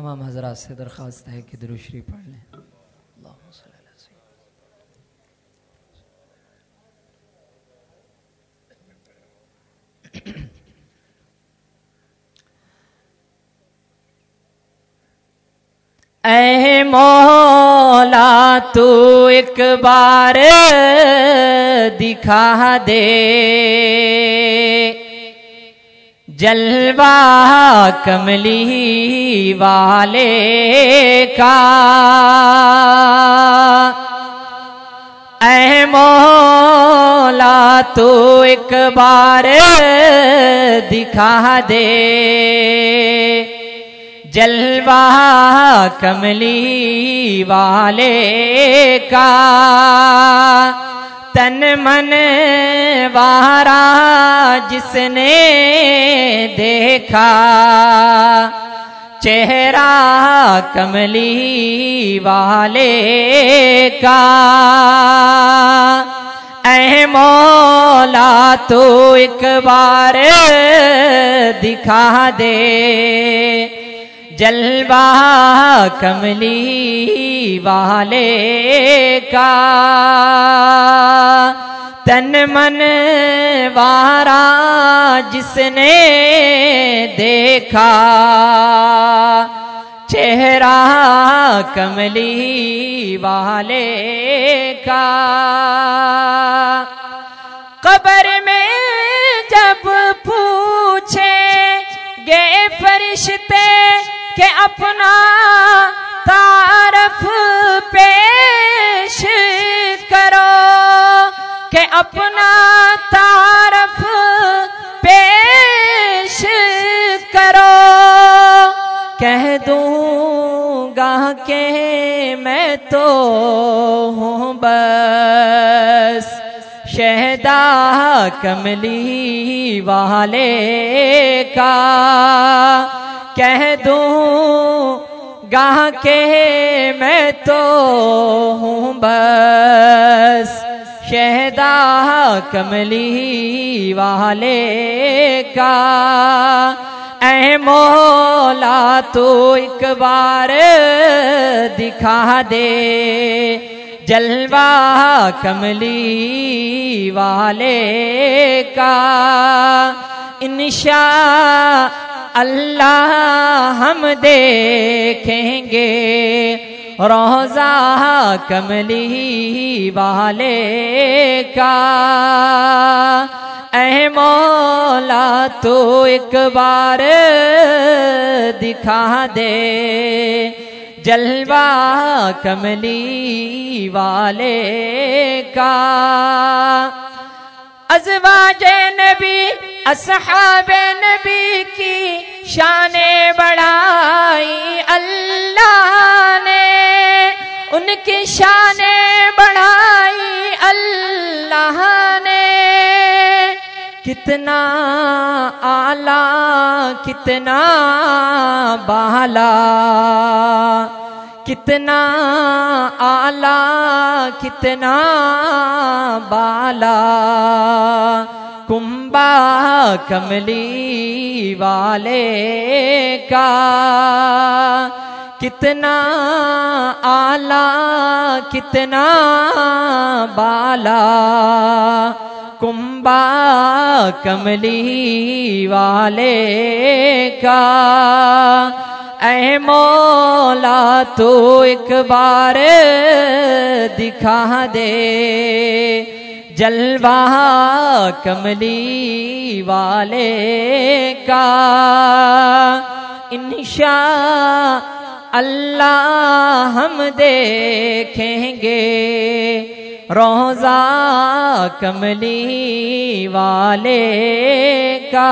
تمام حضرات سے درخواست ہے کہ دروشری پڑھ لیں۔ اللہم صلی اللہ علیہ وسلم اے مولا تو ایک بار دکھا دے۔ جلوہ کملی والے کا اے مولا تو ایک بار دکھا دے جلوہ کملی والے کا تن من وارا جس نے دیکھا چہرہ کملی والے کا اے مولا تو ایک بار دکھا دے جلوہ کملی والے کا تن من وارا جس نے دیکھا چہرہ کملی والے کا قبر میں جب پوچھے گے فرشتے کہ اپنا تعارف پیش کرو، کہ اپنا تعارف پیش کرو۔ کہہ دوں گا کہ میں تو ہوں بس شہدا کملی والے کا۔ کہہ دوں، گاہ کے میں تو ہوں بس۔ شہدا کملی والے کا۔ اے مولا، تو ایک بار دکھا دے۔ جلوہ کملی والے کا۔ انشاء اللہ ہم دیکھیں گے۔ روزہ کملی والے کا۔ اے مولا تو ایک بار دکھا دے۔ جلوہ کملی والے کا۔ ازواج نبی اصحاب نبی کی شان بڑھائی اللہ نے، ان کی شان بڑھائی اللہ نے۔ کتنا آلہ کتنا بالا کتنا آلہ کتنا بالا کمبا کملی والے کا کتنا آلہ، کتنا بالا کمبا کملی والے کا۔ اے مولا، تو ایک بار دکھا دے۔ جلوہ کملی والے کا انشاء اللہ ہم دیکھیں گے روزہ کملی والے کا